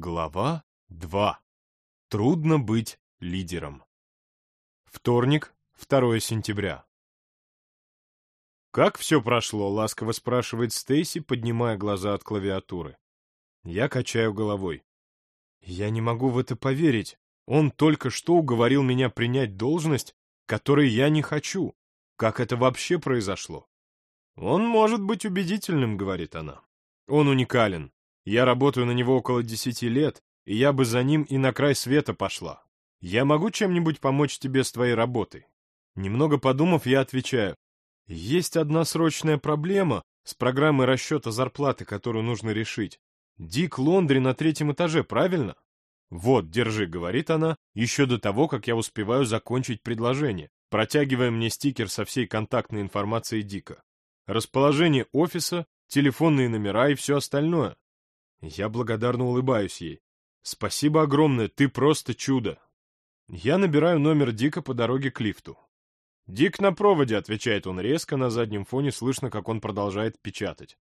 Глава 2. Трудно быть лидером. Вторник, 2 сентября. «Как все прошло?» — ласково спрашивает Стейси, поднимая глаза от клавиатуры. Я качаю головой. Я не могу в это поверить. Он только что уговорил меня принять должность, которой я не хочу. Как это вообще произошло? Он может быть убедительным, говорит она. Он уникален. Я работаю на него около десяти лет, и я бы за ним и на край света пошла. Я могу чем-нибудь помочь тебе с твоей работой? Немного подумав, я отвечаю. Есть одна срочная проблема с программой расчета зарплаты, которую нужно решить. Дик Лондри на третьем этаже, правильно? Вот, держи, говорит она, еще до того, как я успеваю закончить предложение, протягивая мне стикер со всей контактной информацией Дика. Расположение офиса, телефонные номера и все остальное. Я благодарно улыбаюсь ей. Спасибо огромное, ты просто чудо. Я набираю номер Дика по дороге к лифту. «Дик на проводе», — отвечает он резко, на заднем фоне слышно, как он продолжает печатать.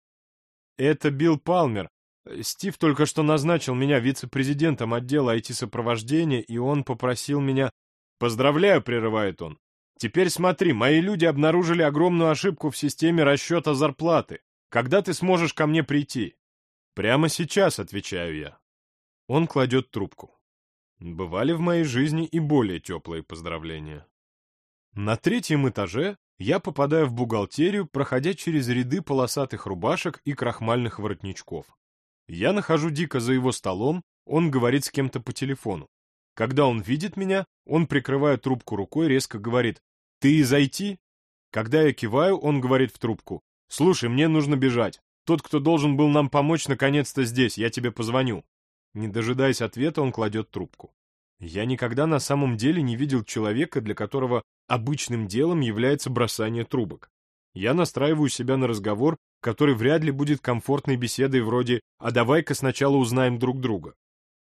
«Это Билл Палмер. Стив только что назначил меня вице-президентом отдела IT-сопровождения, и он попросил меня...» «Поздравляю», — прерывает он. «Теперь смотри, мои люди обнаружили огромную ошибку в системе расчета зарплаты. Когда ты сможешь ко мне прийти?» «Прямо сейчас», — отвечаю я. Он кладет трубку. Бывали в моей жизни и более теплые поздравления. На третьем этаже я попадаю в бухгалтерию, проходя через ряды полосатых рубашек и крахмальных воротничков. Я нахожу Дика за его столом, он говорит с кем-то по телефону. Когда он видит меня, он, прикрывая трубку рукой, резко говорит «Ты из IT?» Когда я киваю, он говорит в трубку «Слушай, мне нужно бежать. Тот, кто должен был нам помочь, наконец-то здесь, я тебе позвоню». Не дожидаясь ответа, он кладет трубку. Я никогда на самом деле не видел человека, для которого обычным делом является бросание трубок. Я настраиваю себя на разговор, который вряд ли будет комфортной беседой вроде «а давай-ка сначала узнаем друг друга».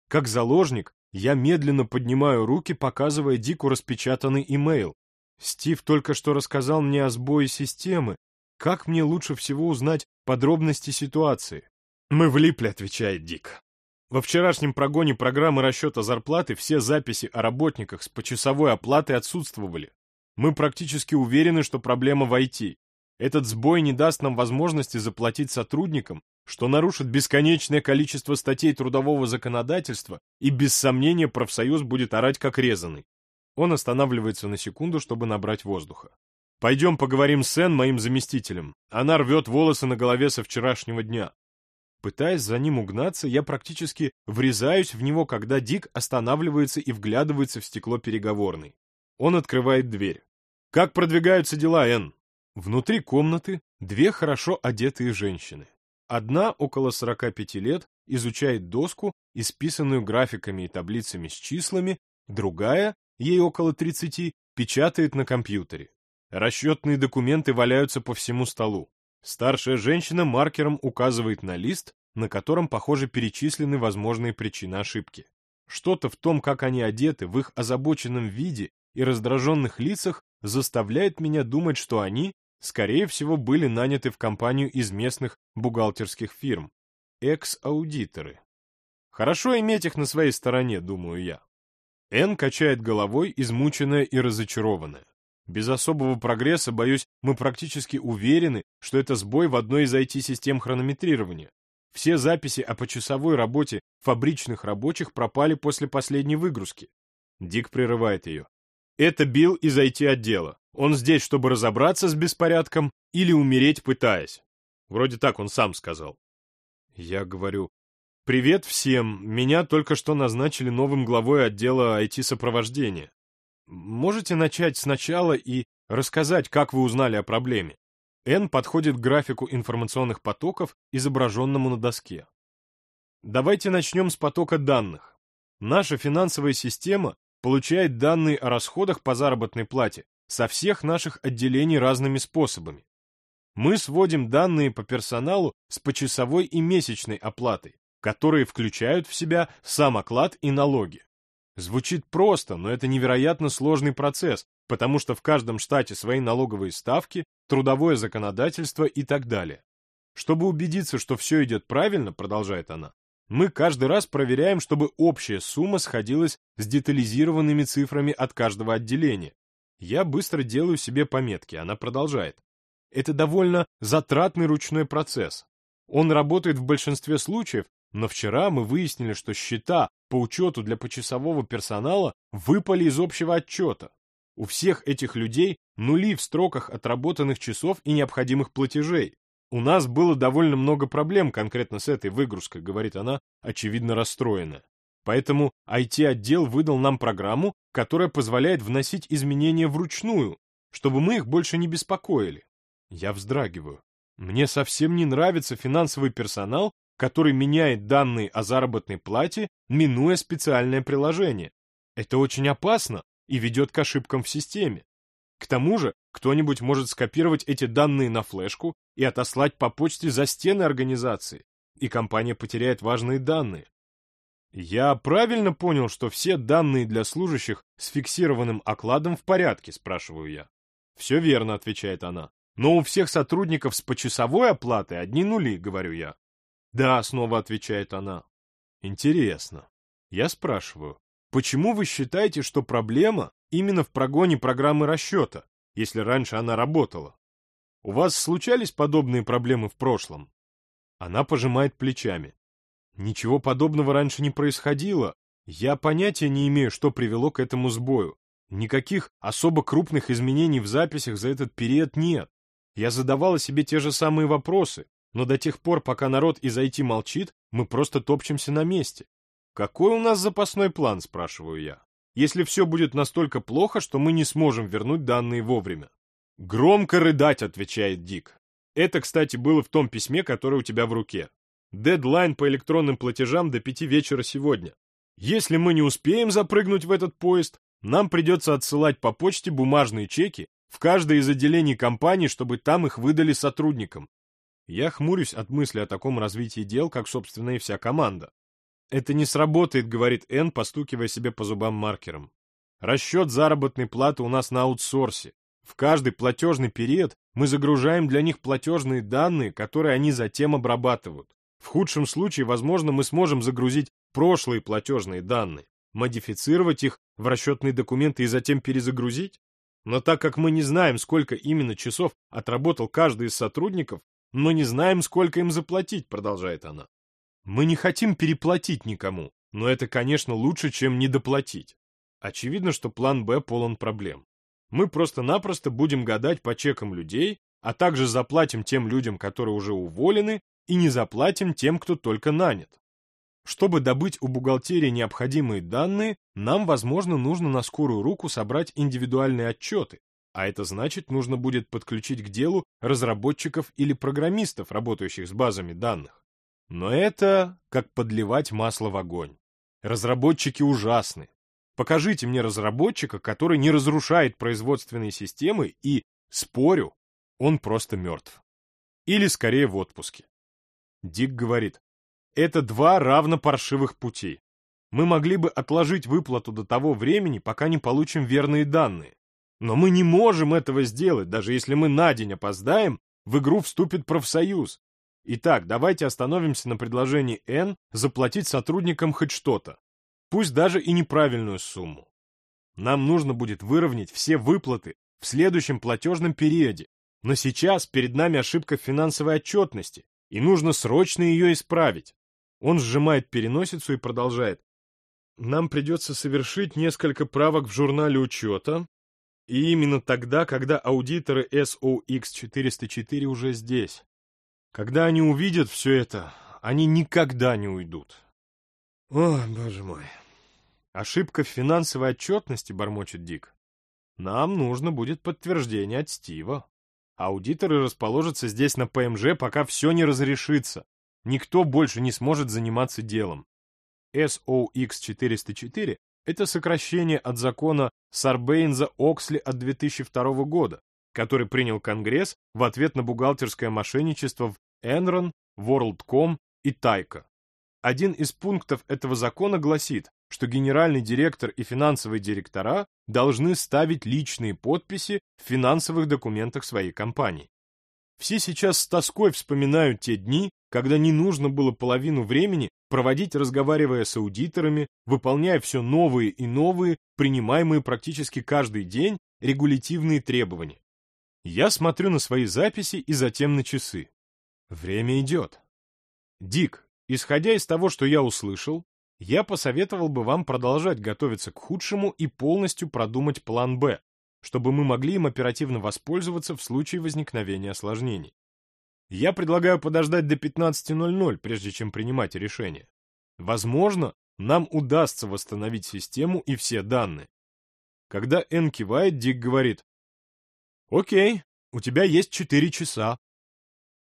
Как заложник, я медленно поднимаю руки, показывая Дику распечатанный имейл. Стив только что рассказал мне о сбое системы, как мне лучше всего узнать подробности ситуации? Мы влипли, отвечает Дик. Во вчерашнем прогоне программы расчета зарплаты все записи о работниках с почасовой оплатой отсутствовали. Мы практически уверены, что проблема в IT. Этот сбой не даст нам возможности заплатить сотрудникам, что нарушит бесконечное количество статей трудового законодательства, и без сомнения профсоюз будет орать как резанный. Он останавливается на секунду, чтобы набрать воздуха. Пойдем поговорим с Энн, моим заместителем. Она рвет волосы на голове со вчерашнего дня. Пытаясь за ним угнаться, я практически врезаюсь в него, когда Дик останавливается и вглядывается в стекло переговорной. Он открывает дверь. «Как продвигаются дела, Энн?» Внутри комнаты две хорошо одетые женщины. Одна, около 45 лет, изучает доску, исписанную графиками и таблицами с числами, другая, ей около 30, печатает на компьютере. Расчетные документы валяются по всему столу. Старшая женщина маркером указывает на лист, на котором, похоже, перечислены возможные причины ошибки. Что-то в том, как они одеты, в их озабоченном виде и раздраженных лицах заставляет меня думать, что они, скорее всего, были наняты в компанию из местных бухгалтерских фирм. Экс-аудиторы. Хорошо иметь их на своей стороне, думаю я. Эн качает головой, измученная и разочарованная. Без особого прогресса, боюсь, мы практически уверены, что это сбой в одной из IT-систем хронометрирования. Все записи о почасовой работе фабричных рабочих пропали после последней выгрузки. Дик прерывает ее. Это Билл из IT-отдела. Он здесь, чтобы разобраться с беспорядком или умереть, пытаясь. Вроде так он сам сказал. Я говорю, «Привет всем, меня только что назначили новым главой отдела IT-сопровождения. Можете начать сначала и рассказать, как вы узнали о проблеме. N подходит к графику информационных потоков, изображенному на доске. Давайте начнем с потока данных. Наша финансовая система получает данные о расходах по заработной плате со всех наших отделений разными способами. Мы сводим данные по персоналу с почасовой и месячной оплатой, которые включают в себя сам оклад и налоги. Звучит просто, но это невероятно сложный процесс, потому что в каждом штате свои налоговые ставки, трудовое законодательство и так далее. Чтобы убедиться, что все идет правильно, продолжает она, Мы каждый раз проверяем, чтобы общая сумма сходилась с детализированными цифрами от каждого отделения. Я быстро делаю себе пометки, она продолжает. Это довольно затратный ручной процесс. Он работает в большинстве случаев, но вчера мы выяснили, что счета по учету для почасового персонала выпали из общего отчета. У всех этих людей нули в строках отработанных часов и необходимых платежей. У нас было довольно много проблем конкретно с этой выгрузкой, говорит она, очевидно расстроена. Поэтому IT-отдел выдал нам программу, которая позволяет вносить изменения вручную, чтобы мы их больше не беспокоили. Я вздрагиваю. Мне совсем не нравится финансовый персонал, который меняет данные о заработной плате, минуя специальное приложение. Это очень опасно и ведет к ошибкам в системе. К тому же, кто-нибудь может скопировать эти данные на флешку и отослать по почте за стены организации, и компания потеряет важные данные. Я правильно понял, что все данные для служащих с фиксированным окладом в порядке, спрашиваю я. Все верно, отвечает она. Но у всех сотрудников с почасовой оплатой одни нули, говорю я. Да, снова отвечает она. Интересно. Я спрашиваю, почему вы считаете, что проблема именно в прогоне программы расчета, если раньше она работала? У вас случались подобные проблемы в прошлом? Она пожимает плечами. Ничего подобного раньше не происходило. Я понятия не имею, что привело к этому сбою. Никаких особо крупных изменений в записях за этот период нет. Я задавала себе те же самые вопросы, но до тех пор, пока народ из IT молчит, мы просто топчемся на месте. Какой у нас запасной план, спрашиваю я, если все будет настолько плохо, что мы не сможем вернуть данные вовремя? Громко рыдать, отвечает Дик. Это, кстати, было в том письме, которое у тебя в руке. Дедлайн по электронным платежам до пяти вечера сегодня. Если мы не успеем запрыгнуть в этот поезд, нам придется отсылать по почте бумажные чеки в каждое из отделений компании, чтобы там их выдали сотрудникам. Я хмурюсь от мысли о таком развитии дел, как, собственно, и вся команда. «Это не сработает», — говорит Энн, постукивая себе по зубам маркером. «Расчет заработной платы у нас на аутсорсе. В каждый платежный период мы загружаем для них платежные данные, которые они затем обрабатывают. В худшем случае, возможно, мы сможем загрузить прошлые платежные данные, модифицировать их в расчетные документы и затем перезагрузить. Но так как мы не знаем, сколько именно часов отработал каждый из сотрудников, но не знаем, сколько им заплатить, продолжает она. Мы не хотим переплатить никому, но это, конечно, лучше, чем недоплатить. Очевидно, что план «Б» полон проблем. Мы просто-напросто будем гадать по чекам людей, а также заплатим тем людям, которые уже уволены, и не заплатим тем, кто только нанят. Чтобы добыть у бухгалтерии необходимые данные, нам, возможно, нужно на скорую руку собрать индивидуальные отчеты, а это значит, нужно будет подключить к делу разработчиков или программистов, работающих с базами данных. Но это как подливать масло в огонь. Разработчики ужасны. Покажите мне разработчика, который не разрушает производственные системы и, спорю, он просто мертв. Или скорее в отпуске. Дик говорит, это два равно паршивых пути. Мы могли бы отложить выплату до того времени, пока не получим верные данные. Но мы не можем этого сделать, даже если мы на день опоздаем, в игру вступит профсоюз. Итак, давайте остановимся на предложении N заплатить сотрудникам хоть что-то, пусть даже и неправильную сумму. Нам нужно будет выровнять все выплаты в следующем платежном периоде, но сейчас перед нами ошибка в финансовой отчетности, и нужно срочно ее исправить. Он сжимает переносицу и продолжает. Нам придется совершить несколько правок в журнале учета, и именно тогда, когда аудиторы SOX404 уже здесь. Когда они увидят все это, они никогда не уйдут. О, боже мой. Ошибка в финансовой отчетности, бормочет Дик. Нам нужно будет подтверждение от Стива. Аудиторы расположатся здесь на ПМЖ, пока все не разрешится. Никто больше не сможет заниматься делом. SOX404 это сокращение от закона Сарбейнза-Оксли от 2002 года, который принял Конгресс в ответ на бухгалтерское мошенничество в Enron, WorldCom и Тайка. Один из пунктов этого закона гласит, что генеральный директор и финансовые директора должны ставить личные подписи в финансовых документах своей компании. Все сейчас с тоской вспоминают те дни, когда не нужно было половину времени проводить, разговаривая с аудиторами, выполняя все новые и новые, принимаемые практически каждый день, регулятивные требования. Я смотрю на свои записи и затем на часы. Время идет. Дик, исходя из того, что я услышал, я посоветовал бы вам продолжать готовиться к худшему и полностью продумать план «Б», чтобы мы могли им оперативно воспользоваться в случае возникновения осложнений. Я предлагаю подождать до 15.00, прежде чем принимать решение. Возможно, нам удастся восстановить систему и все данные. Когда Н кивает, Дик говорит, «Окей, у тебя есть 4 часа».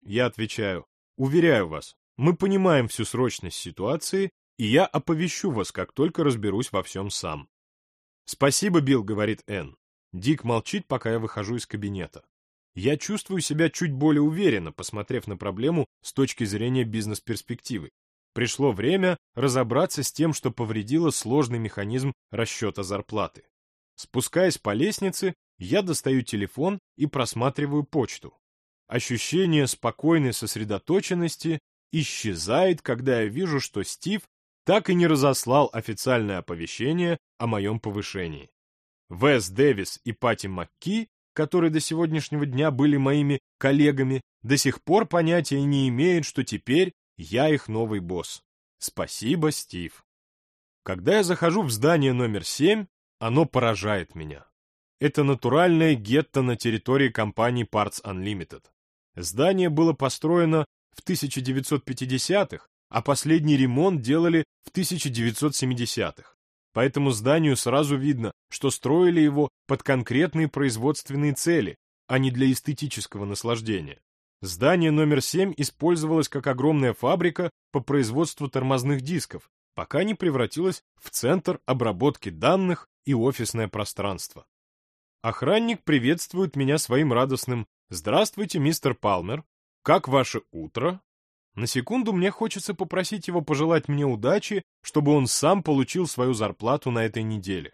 Я отвечаю, «Уверяю вас, мы понимаем всю срочность ситуации, и я оповещу вас, как только разберусь во всем сам». «Спасибо, Билл», — говорит Н. Дик молчит, пока я выхожу из кабинета. Я чувствую себя чуть более уверенно, посмотрев на проблему с точки зрения бизнес-перспективы. Пришло время разобраться с тем, что повредило сложный механизм расчета зарплаты. Спускаясь по лестнице, я достаю телефон и просматриваю почту. Ощущение спокойной сосредоточенности исчезает, когда я вижу, что Стив так и не разослал официальное оповещение о моем повышении. Вес Дэвис и Пати Макки, которые до сегодняшнего дня были моими коллегами, до сих пор понятия не имеют, что теперь я их новый босс. Спасибо, Стив. Когда я захожу в здание номер 7, оно поражает меня. Это натуральное гетто на территории компании Parts Unlimited. Здание было построено в 1950-х, а последний ремонт делали в 1970-х. По этому зданию сразу видно, что строили его под конкретные производственные цели, а не для эстетического наслаждения. Здание номер 7 использовалось как огромная фабрика по производству тормозных дисков, пока не превратилось в центр обработки данных и офисное пространство. Охранник приветствует меня своим радостным «Здравствуйте, мистер Палмер. Как ваше утро?» На секунду мне хочется попросить его пожелать мне удачи, чтобы он сам получил свою зарплату на этой неделе.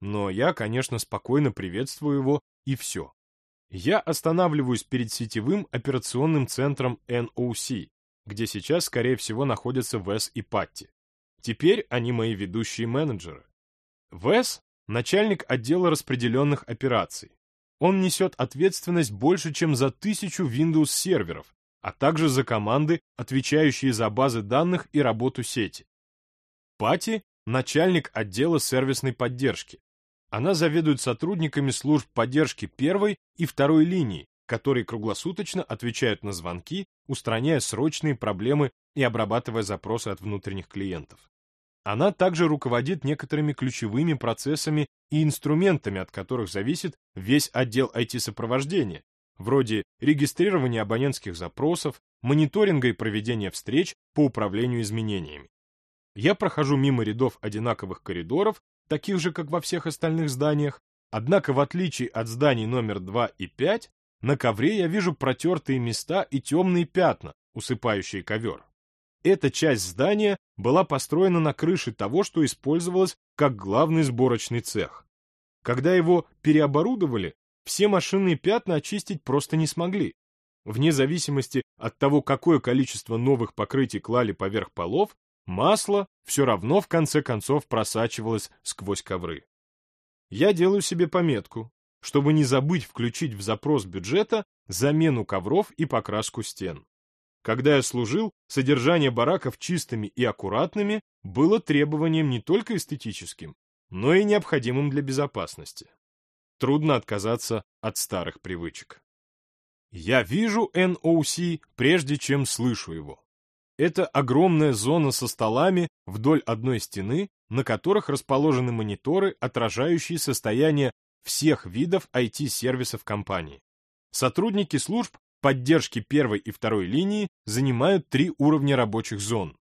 Но я, конечно, спокойно приветствую его, и все. Я останавливаюсь перед сетевым операционным центром NOC, где сейчас, скорее всего, находятся Вес и Патти. Теперь они мои ведущие менеджеры. Вес — начальник отдела распределенных операций. Он несет ответственность больше, чем за тысячу Windows-серверов, а также за команды, отвечающие за базы данных и работу сети. Пати – начальник отдела сервисной поддержки. Она заведует сотрудниками служб поддержки первой и второй линии, которые круглосуточно отвечают на звонки, устраняя срочные проблемы и обрабатывая запросы от внутренних клиентов. Она также руководит некоторыми ключевыми процессами и инструментами, от которых зависит весь отдел IT-сопровождения, вроде регистрирования абонентских запросов, мониторинга и проведения встреч по управлению изменениями. Я прохожу мимо рядов одинаковых коридоров, таких же, как во всех остальных зданиях, однако в отличие от зданий номер 2 и 5, на ковре я вижу протертые места и темные пятна, усыпающие ковер. Эта часть здания была построена на крыше того, что использовалось как главный сборочный цех. Когда его переоборудовали, все машинные пятна очистить просто не смогли. Вне зависимости от того, какое количество новых покрытий клали поверх полов, масло все равно в конце концов просачивалось сквозь ковры. Я делаю себе пометку, чтобы не забыть включить в запрос бюджета замену ковров и покраску стен. Когда я служил, содержание бараков чистыми и аккуратными было требованием не только эстетическим, но и необходимым для безопасности. Трудно отказаться от старых привычек. Я вижу NOC, прежде чем слышу его. Это огромная зона со столами вдоль одной стены, на которых расположены мониторы, отражающие состояние всех видов IT-сервисов компании. Сотрудники служб поддержки первой и второй линии занимают три уровня рабочих зон.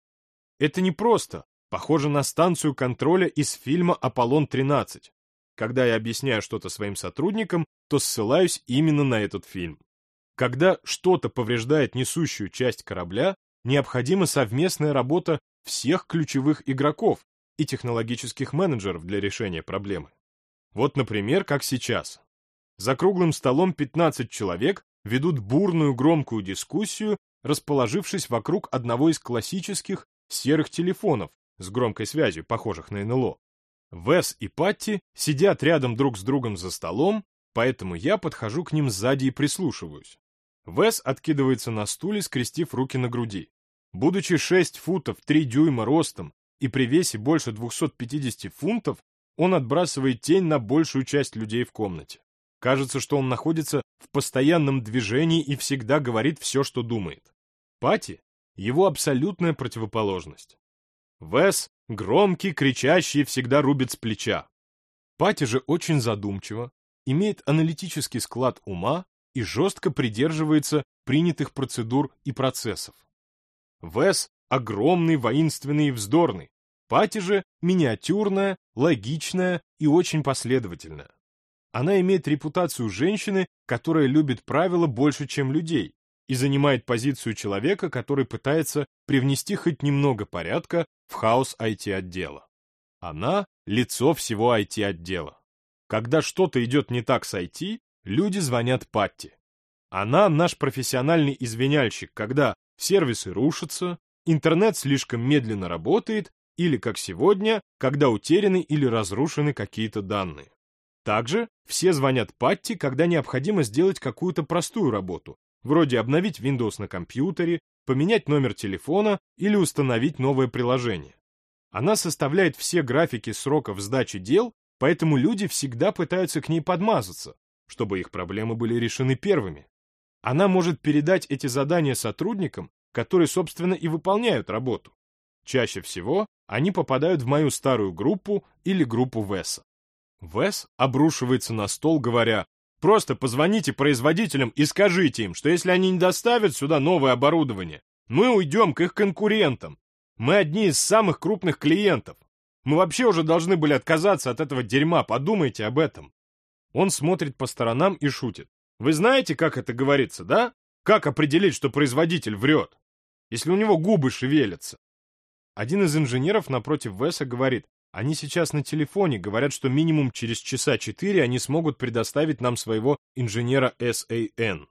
Это не просто, похоже на станцию контроля из фильма «Аполлон-13». Когда я объясняю что-то своим сотрудникам, то ссылаюсь именно на этот фильм. Когда что-то повреждает несущую часть корабля, необходима совместная работа всех ключевых игроков и технологических менеджеров для решения проблемы. Вот, например, как сейчас. За круглым столом 15 человек ведут бурную громкую дискуссию, расположившись вокруг одного из классических серых телефонов с громкой связью, похожих на НЛО. Вес и Патти сидят рядом друг с другом за столом, поэтому я подхожу к ним сзади и прислушиваюсь. Вес откидывается на стуле, скрестив руки на груди. Будучи 6 футов 3 дюйма ростом и при весе больше 250 фунтов, он отбрасывает тень на большую часть людей в комнате. Кажется, что он находится в постоянном движении и всегда говорит все, что думает. Пати — его абсолютная противоположность. Вес — громкий, кричащий всегда рубит с плеча. Пати же очень задумчиво, имеет аналитический склад ума и жестко придерживается принятых процедур и процессов. Вес — огромный, воинственный и вздорный. Пати же миниатюрная, логичная и очень последовательная. Она имеет репутацию женщины, которая любит правила больше, чем людей, и занимает позицию человека, который пытается привнести хоть немного порядка в хаос IT-отдела. Она — лицо всего IT-отдела. Когда что-то идет не так с IT, люди звонят Патти. Она наш профессиональный извиняльщик, когда сервисы рушатся, интернет слишком медленно работает или, как сегодня, когда утеряны или разрушены какие-то данные. Также все звонят Патти, когда необходимо сделать какую-то простую работу, вроде обновить Windows на компьютере, поменять номер телефона или установить новое приложение. Она составляет все графики сроков сдачи дел, поэтому люди всегда пытаются к ней подмазаться, чтобы их проблемы были решены первыми. Она может передать эти задания сотрудникам, которые, собственно, и выполняют работу. Чаще всего они попадают в мою старую группу или группу Веса. Вес обрушивается на стол, говоря, «Просто позвоните производителям и скажите им, что если они не доставят сюда новое оборудование, мы уйдем к их конкурентам. Мы одни из самых крупных клиентов. Мы вообще уже должны были отказаться от этого дерьма, подумайте об этом». Он смотрит по сторонам и шутит. «Вы знаете, как это говорится, да? Как определить, что производитель врет? Если у него губы шевелятся?» Один из инженеров напротив Веса говорит, они сейчас на телефоне, говорят, что минимум через часа четыре они смогут предоставить нам своего инженера SAN.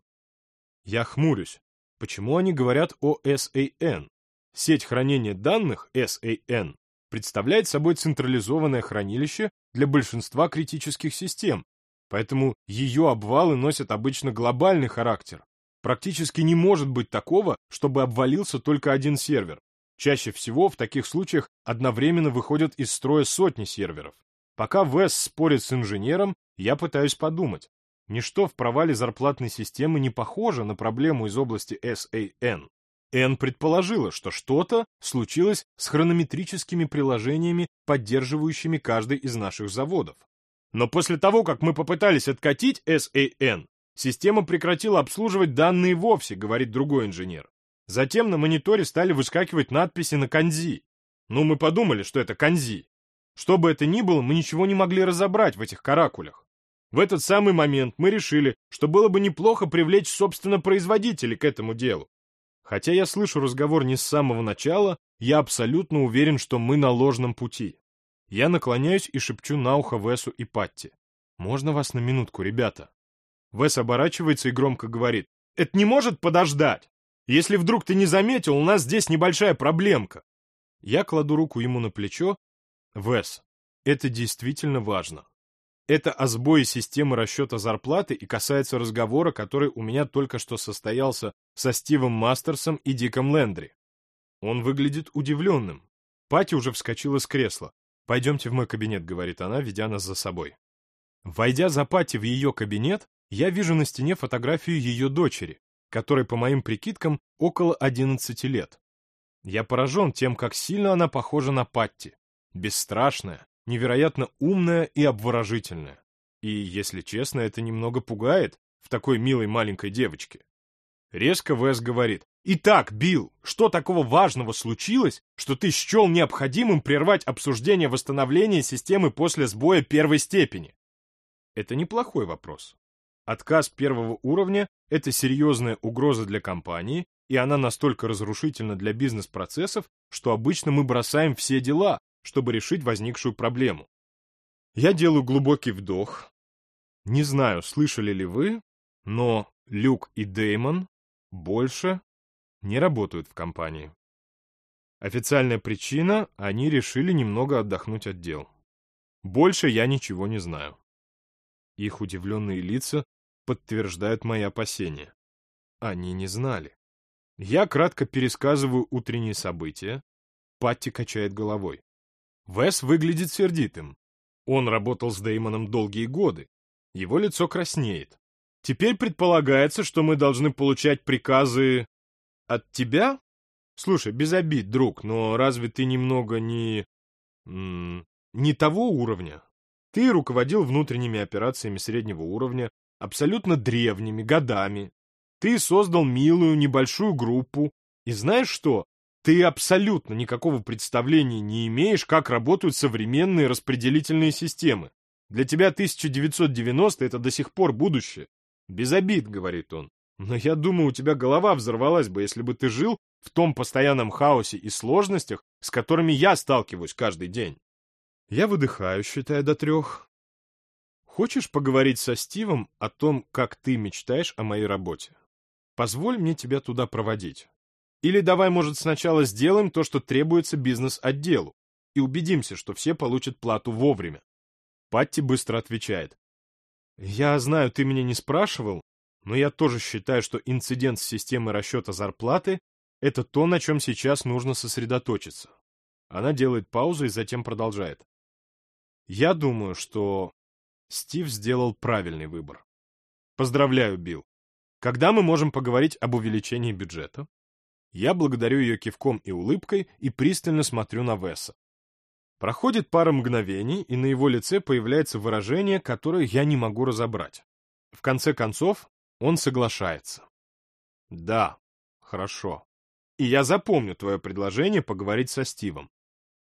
Я хмурюсь. Почему они говорят о SAN? Сеть хранения данных SAN представляет собой централизованное хранилище для большинства критических систем, поэтому ее обвалы носят обычно глобальный характер. Практически не может быть такого, чтобы обвалился только один сервер. Чаще всего в таких случаях одновременно выходят из строя сотни серверов. Пока Вес спорит с инженером, я пытаюсь подумать. Ничто в провале зарплатной системы не похоже на проблему из области SAN. Н предположила, что что-то случилось с хронометрическими приложениями, поддерживающими каждый из наших заводов. Но после того, как мы попытались откатить SAN, система прекратила обслуживать данные вовсе, говорит другой инженер. Затем на мониторе стали выскакивать надписи на канзи. Ну, мы подумали, что это канзи. Что бы это ни было, мы ничего не могли разобрать в этих каракулях. В этот самый момент мы решили, что было бы неплохо привлечь, собственно, производителей к этому делу. Хотя я слышу разговор не с самого начала, я абсолютно уверен, что мы на ложном пути. Я наклоняюсь и шепчу на ухо Весу и Патти. «Можно вас на минутку, ребята?» Вес оборачивается и громко говорит. «Это не может подождать!» Если вдруг ты не заметил, у нас здесь небольшая проблемка. Я кладу руку ему на плечо. Вес, это действительно важно. Это о сбое системы расчета зарплаты и касается разговора, который у меня только что состоялся со Стивом Мастерсом и Диком Лендри. Он выглядит удивленным. Пати уже вскочила с кресла. «Пойдемте в мой кабинет», — говорит она, ведя нас за собой. Войдя за Пати в ее кабинет, я вижу на стене фотографию ее дочери, которой, по моим прикидкам, около 11 лет. Я поражен тем, как сильно она похожа на Патти. Бесстрашная, невероятно умная и обворожительная. И, если честно, это немного пугает в такой милой маленькой девочке. Резко Вес говорит, «Итак, Билл, что такого важного случилось, что ты счел необходимым прервать обсуждение восстановления системы после сбоя первой степени?» Это неплохой вопрос. Отказ первого уровня – это серьезная угроза для компании, и она настолько разрушительна для бизнес-процессов, что обычно мы бросаем все дела, чтобы решить возникшую проблему. Я делаю глубокий вдох. Не знаю, слышали ли вы, но Люк и Деймон больше не работают в компании. Официальная причина — они решили немного отдохнуть от дел. Больше я ничего не знаю. Их удивленные лица подтверждают мои опасения. Они не знали. Я кратко пересказываю утренние события. Патти качает головой. Вес выглядит сердитым. Он работал с Деймоном долгие годы. Его лицо краснеет. Теперь предполагается, что мы должны получать приказы от тебя? Слушай, без обид, друг, но разве ты немного не... не того уровня? Ты руководил внутренними операциями среднего уровня, абсолютно древними, годами. Ты создал милую небольшую группу. И знаешь что? Ты абсолютно никакого представления не имеешь, как работают современные распределительные системы. Для тебя 1990 — это до сих пор будущее. Без обид, — говорит он. Но я думаю, у тебя голова взорвалась бы, если бы ты жил в том постоянном хаосе и сложностях, с которыми я сталкиваюсь каждый день. Я выдыхаю, считая до трех. Хочешь поговорить со Стивом о том, как ты мечтаешь о моей работе? Позволь мне тебя туда проводить. Или давай, может, сначала сделаем то, что требуется бизнес-отделу, и убедимся, что все получат плату вовремя. Патти быстро отвечает. Я знаю, ты меня не спрашивал, но я тоже считаю, что инцидент с системой расчета зарплаты — это то, на чем сейчас нужно сосредоточиться. Она делает паузу и затем продолжает. Я думаю, что Стив сделал правильный выбор. Поздравляю, Билл. Когда мы можем поговорить об увеличении бюджета? Я благодарю ее кивком и улыбкой и пристально смотрю на Веса. Проходит пара мгновений, и на его лице появляется выражение, которое я не могу разобрать. В конце концов, он соглашается. Да, хорошо. И я запомню твое предложение поговорить со Стивом.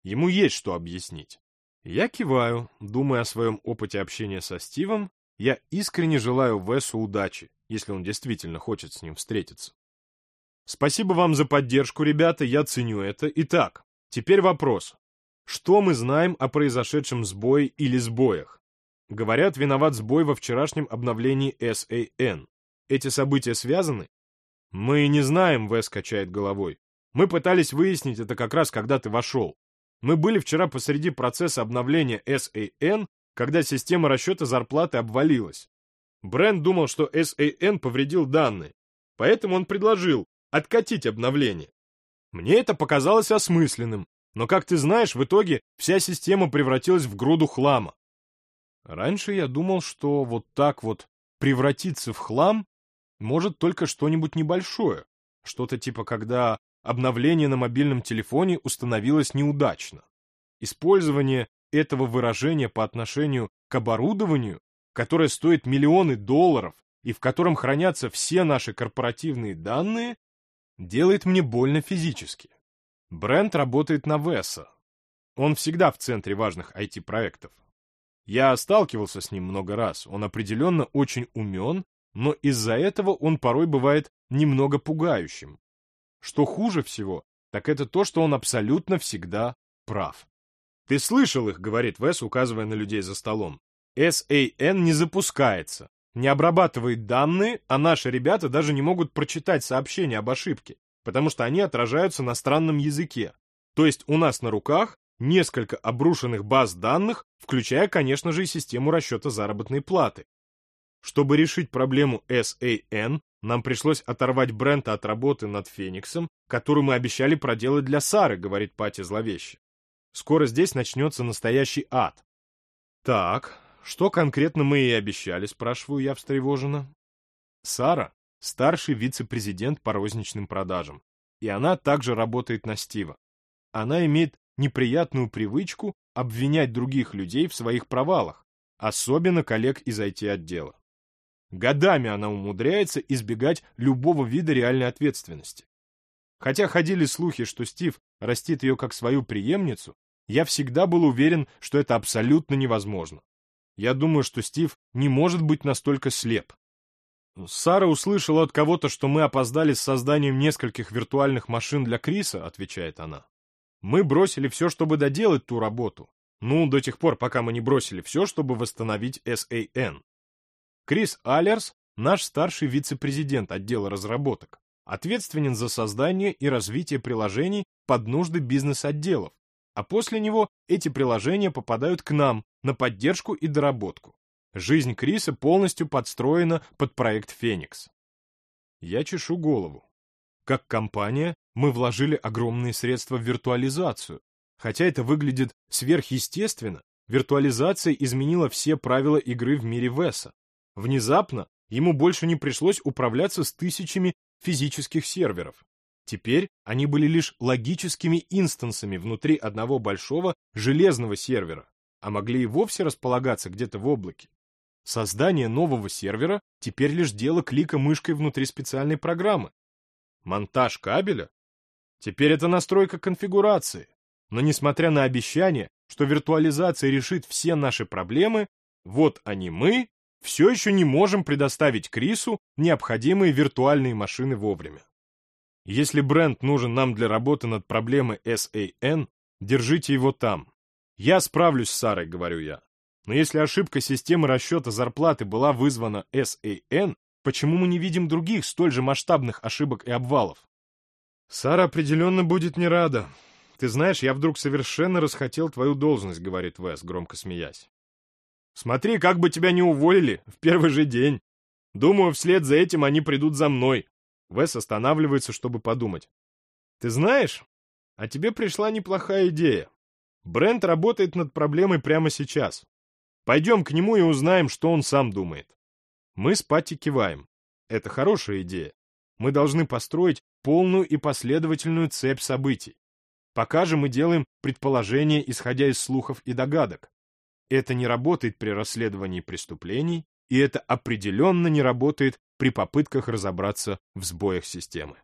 Ему есть что объяснить. Я киваю, думая о своем опыте общения со Стивом. Я искренне желаю Весу удачи, если он действительно хочет с ним встретиться. Спасибо вам за поддержку, ребята, я ценю это. Итак, теперь вопрос. Что мы знаем о произошедшем сбое или сбоях? Говорят, виноват сбой во вчерашнем обновлении SAN. Эти события связаны? Мы не знаем, Вес качает головой. Мы пытались выяснить это как раз, когда ты вошел. Мы были вчера посреди процесса обновления SAN, когда система расчета зарплаты обвалилась. Брэнд думал, что SAN повредил данные, поэтому он предложил откатить обновление. Мне это показалось осмысленным, но, как ты знаешь, в итоге вся система превратилась в груду хлама. Раньше я думал, что вот так вот превратиться в хлам может только что-нибудь небольшое, что-то типа когда обновление на мобильном телефоне установилось неудачно. Использование этого выражения по отношению к оборудованию которое стоит миллионы долларов и в котором хранятся все наши корпоративные данные, делает мне больно физически. Брент работает на Веса. Он всегда в центре важных IT-проектов. Я сталкивался с ним много раз, он определенно очень умен, но из-за этого он порой бывает немного пугающим. Что хуже всего, так это то, что он абсолютно всегда прав. «Ты слышал их», — говорит Вес, указывая на людей за столом. SAN не запускается, не обрабатывает данные, а наши ребята даже не могут прочитать сообщения об ошибке, потому что они отражаются на странном языке. То есть у нас на руках несколько обрушенных баз данных, включая, конечно же, и систему расчета заработной платы. Чтобы решить проблему SAN, нам пришлось оторвать Брента от работы над Фениксом, которую мы обещали проделать для Сары, говорит Пати зловеще. Скоро здесь начнется настоящий ад. Так, что конкретно мы ей обещали, спрашиваю я встревоженно. Сара — старший вице-президент по розничным продажам, и она также работает на Стива. Она имеет неприятную привычку обвинять других людей в своих провалах, особенно коллег из IT-отдела. Годами она умудряется избегать любого вида реальной ответственности. Хотя ходили слухи, что Стив растит ее как свою преемницу, я всегда был уверен, что это абсолютно невозможно. Я думаю, что Стив не может быть настолько слеп. Сара услышала от кого-то, что мы опоздали с созданием нескольких виртуальных машин для Криса, отвечает она. Мы бросили все, чтобы доделать ту работу. Ну, до тех пор, пока мы не бросили все, чтобы восстановить SAN. Крис Аллерс — наш старший вице-президент отдела разработок. ответственен за создание и развитие приложений под нужды бизнес-отделов, а после него эти приложения попадают к нам на поддержку и доработку. Жизнь Криса полностью подстроена под проект «Феникс». Я чешу голову. Как компания мы вложили огромные средства в виртуализацию. Хотя это выглядит сверхъестественно, виртуализация изменила все правила игры в мире Веса. Внезапно ему больше не пришлось управляться с тысячами физических серверов. Теперь они были лишь логическими инстансами внутри одного большого железного сервера, а могли и вовсе располагаться где-то в облаке. Создание нового сервера теперь лишь дело клика мышкой внутри специальной программы. Монтаж кабеля? Теперь это настройка конфигурации. Но несмотря на обещание, что виртуализация решит все наши проблемы, вот они мы все еще не можем предоставить Крису необходимые виртуальные машины вовремя. Если бренд нужен нам для работы над проблемой SAN, держите его там. Я справлюсь с Сарой, говорю я. Но если ошибка системы расчета зарплаты была вызвана SAN, почему мы не видим других столь же масштабных ошибок и обвалов? Сара определенно будет не рада. Ты знаешь, я вдруг совершенно расхотел твою должность, говорит Вес, громко смеясь. Смотри, как бы тебя не уволили в первый же день. Думаю, вслед за этим они придут за мной. Вес останавливается, чтобы подумать. Ты знаешь, а тебе пришла неплохая идея. Брент работает над проблемой прямо сейчас. Пойдем к нему и узнаем, что он сам думает. Мы с Патти киваем. Это хорошая идея. Мы должны построить полную и последовательную цепь событий. Пока же мы делаем предположения, исходя из слухов и догадок. Это не работает при расследовании преступлений, и это определенно не работает при попытках разобраться в сбоях системы.